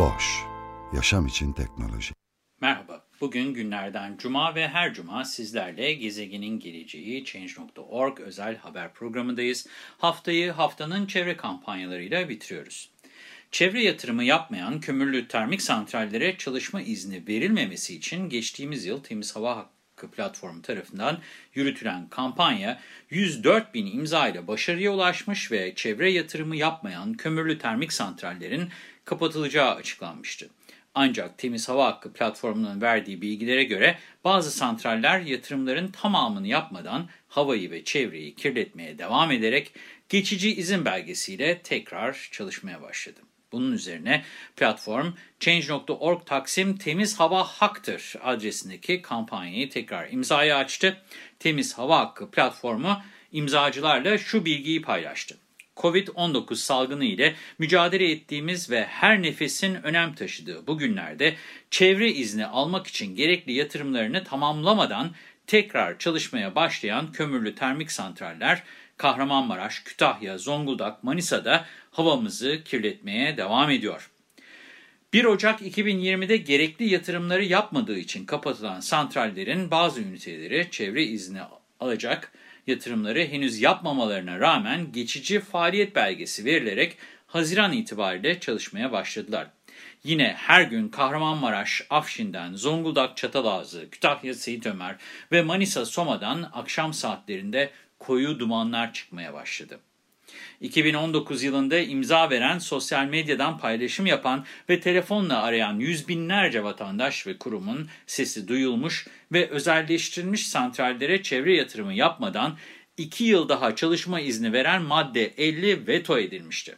Boş, yaşam için teknoloji. Merhaba, bugün günlerden cuma ve her cuma sizlerle gezegenin geleceği Change.org özel haber programındayız. Haftayı haftanın çevre kampanyalarıyla bitiriyoruz. Çevre yatırımı yapmayan kömürlü termik santrallere çalışma izni verilmemesi için geçtiğimiz yıl Temiz Hava Hakkı platformu tarafından yürütülen kampanya 104 bin imza ile başarıya ulaşmış ve çevre yatırımı yapmayan kömürlü termik santrallerin kapatılacağı açıklanmıştı. Ancak Temiz Hava Hakkı platformunun verdiği bilgilere göre bazı santraller yatırımların tamamını yapmadan havayı ve çevreyi kirletmeye devam ederek geçici izin belgesiyle tekrar çalışmaya başladı. Bunun üzerine platform Change.org Taksim Temiz Hava Haktır adresindeki kampanyayı tekrar imzaya açtı. Temiz Hava Hakkı platformu imzacılarla şu bilgiyi paylaştı. Covid-19 salgını ile mücadele ettiğimiz ve her nefesin önem taşıdığı bu günlerde çevre izni almak için gerekli yatırımlarını tamamlamadan tekrar çalışmaya başlayan kömürlü termik santraller Kahramanmaraş, Kütahya, Zonguldak, Manisa'da havamızı kirletmeye devam ediyor. 1 Ocak 2020'de gerekli yatırımları yapmadığı için kapatılan santrallerin bazı üniteleri çevre izni alacak yatırımları henüz yapmamalarına rağmen geçici faaliyet belgesi verilerek Haziran itibariyle çalışmaya başladılar. Yine her gün Kahramanmaraş, Afşin'den, Zonguldak, Çatalazı, Kütahya, Seyit Ömer ve Manisa, Soma'dan akşam saatlerinde koyu dumanlar çıkmaya başladı. 2019 yılında imza veren, sosyal medyadan paylaşım yapan ve telefonla arayan yüz binlerce vatandaş ve kurumun sesi duyulmuş ve özelleştirilmiş santrallere çevre yatırımı yapmadan 2 yıl daha çalışma izni veren madde 50 veto edilmişti.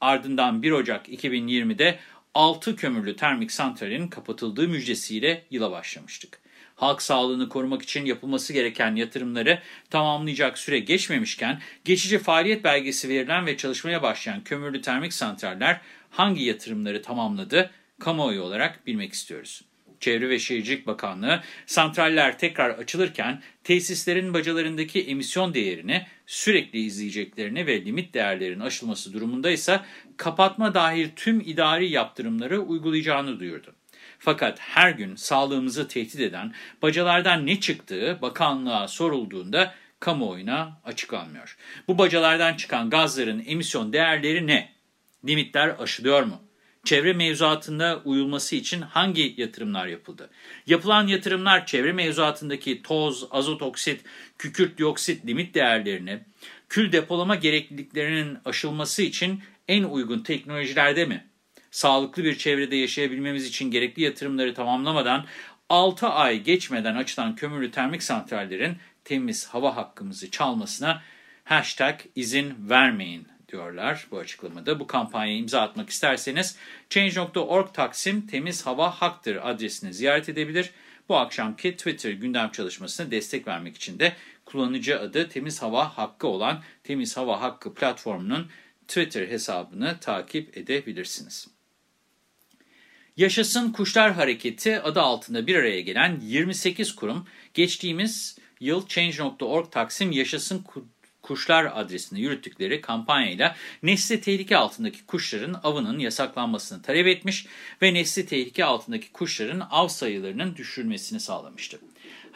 Ardından 1 Ocak 2020'de 6 kömürlü termik santralin kapatıldığı müjdesiyle yıla başlamıştık halk sağlığını korumak için yapılması gereken yatırımları tamamlayacak süre geçmemişken, geçici faaliyet belgesi verilen ve çalışmaya başlayan kömürlü termik santraller hangi yatırımları tamamladı, kamuoyu olarak bilmek istiyoruz. Çevre ve Şehircilik Bakanlığı, santraller tekrar açılırken tesislerin bacalarındaki emisyon değerini sürekli izleyeceklerini ve limit değerlerin aşılması durumunda ise kapatma dahil tüm idari yaptırımları uygulayacağını duyurdu. Fakat her gün sağlığımızı tehdit eden bacalardan ne çıktığı bakanlığa sorulduğunda kamuoyuna açıklanmıyor. Bu bacalardan çıkan gazların emisyon değerleri ne? Limitler aşılıyor mu? Çevre mevzuatında uyulması için hangi yatırımlar yapıldı? Yapılan yatırımlar çevre mevzuatındaki toz, azot oksit, kükürt dioksit limit değerlerini, kül depolama gerekliliklerinin aşılması için en uygun teknolojilerde mi? Sağlıklı bir çevrede yaşayabilmemiz için gerekli yatırımları tamamlamadan 6 ay geçmeden açılan kömürlü termik santrallerin temiz hava hakkımızı çalmasına hashtag izin vermeyin diyorlar bu açıklamada. Bu kampanyaya imza atmak isterseniz Change.org Taksim Temiz Hava Haktır adresini ziyaret edebilir. Bu akşamki Twitter gündem çalışmasına destek vermek için de kullanıcı adı Temiz Hava Hakkı olan Temiz Hava Hakkı platformunun Twitter hesabını takip edebilirsiniz. Yaşasın Kuşlar Hareketi adı altında bir araya gelen 28 kurum geçtiğimiz yıl Change.org Taksim Yaşasın Kuşlar adresinde yürüttükleri kampanyayla nesli tehlike altındaki kuşların avının yasaklanmasını talep etmiş ve nesli tehlike altındaki kuşların av sayılarının düşürülmesini sağlamıştı.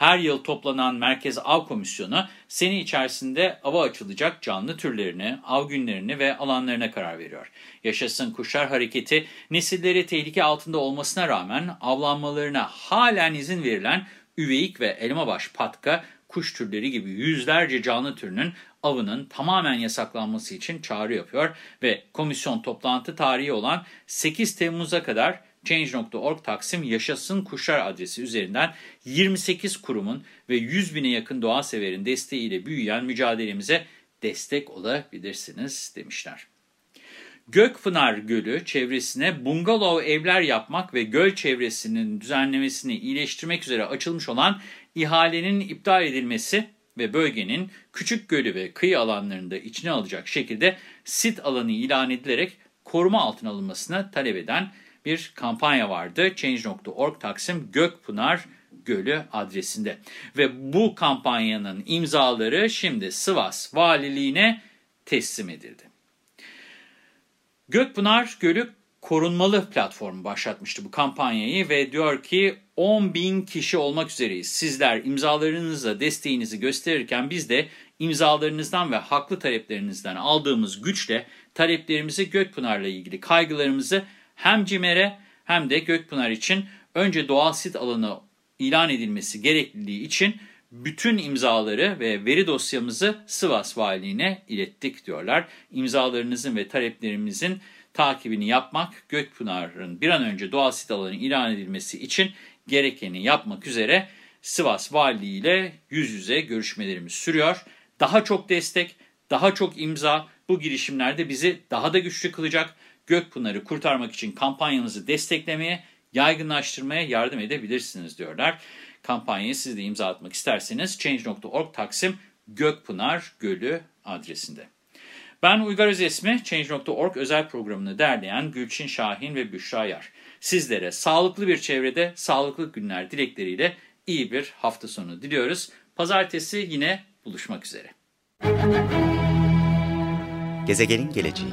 Her yıl toplanan Merkez Av Komisyonu sene içerisinde ava açılacak canlı türlerini, av günlerini ve alanlarına karar veriyor. Yaşasın Kuşlar Hareketi nesilleri tehlike altında olmasına rağmen avlanmalarına halen izin verilen üveyik ve elmabaş patka kuş türleri gibi yüzlerce canlı türünün avının tamamen yasaklanması için çağrı yapıyor ve komisyon toplantı tarihi olan 8 Temmuz'a kadar Change.org Taksim Yaşasın Kuşlar adresi üzerinden 28 kurumun ve 100 bine yakın doğa severin desteğiyle büyüyen mücadelemize destek olabilirsiniz demişler. Gökpınar Gölü çevresine bungalov evler yapmak ve göl çevresinin düzenlemesini iyileştirmek üzere açılmış olan ihalenin iptal edilmesi ve bölgenin küçük gölü ve kıyı alanlarını da içine alacak şekilde sit alanı ilan edilerek koruma altına alınmasına talep eden bir kampanya vardı. Change.org Taksim Gökpınar Gölü adresinde. Ve bu kampanyanın imzaları şimdi Sivas Valiliğine teslim edildi. Gökpınar Gölü Korunmalı platformu başlatmıştı bu kampanyayı ve diyor ki 10 bin kişi olmak üzereyiz. Sizler imzalarınızla desteğinizi gösterirken biz de imzalarınızdan ve haklı taleplerinizden aldığımız güçle taleplerimizi Gökpınar'la ilgili kaygılarımızı hem CİMER'e hem de Gökpınar için önce doğal sit alanı ilan edilmesi gerekliliği için bütün imzaları ve veri dosyamızı Sivas Valiliğine ilettik diyorlar. İmzalarınızın ve taleplerimizin takibini yapmak, Gökpınar'ın bir an önce doğal sit alanı ilan edilmesi için gerekeni yapmak üzere Sivas Valiliği ile yüz yüze görüşmelerimiz sürüyor. Daha çok destek, daha çok imza bu girişimlerde bizi daha da güçlü kılacak. Gökpınar'ı kurtarmak için kampanyamızı desteklemeye, yaygınlaştırmaya yardım edebilirsiniz diyorlar. Kampanyayı siz de imza atmak isterseniz Change.org Taksim Gökpınar Gölü adresinde. Ben Uygar Özesmi, Change.org özel programını derleyen Gülçin Şahin ve Büşra Yar. Sizlere sağlıklı bir çevrede, sağlıklı günler dilekleriyle iyi bir hafta sonu diliyoruz. Pazartesi yine buluşmak üzere. Gezegenin geleceği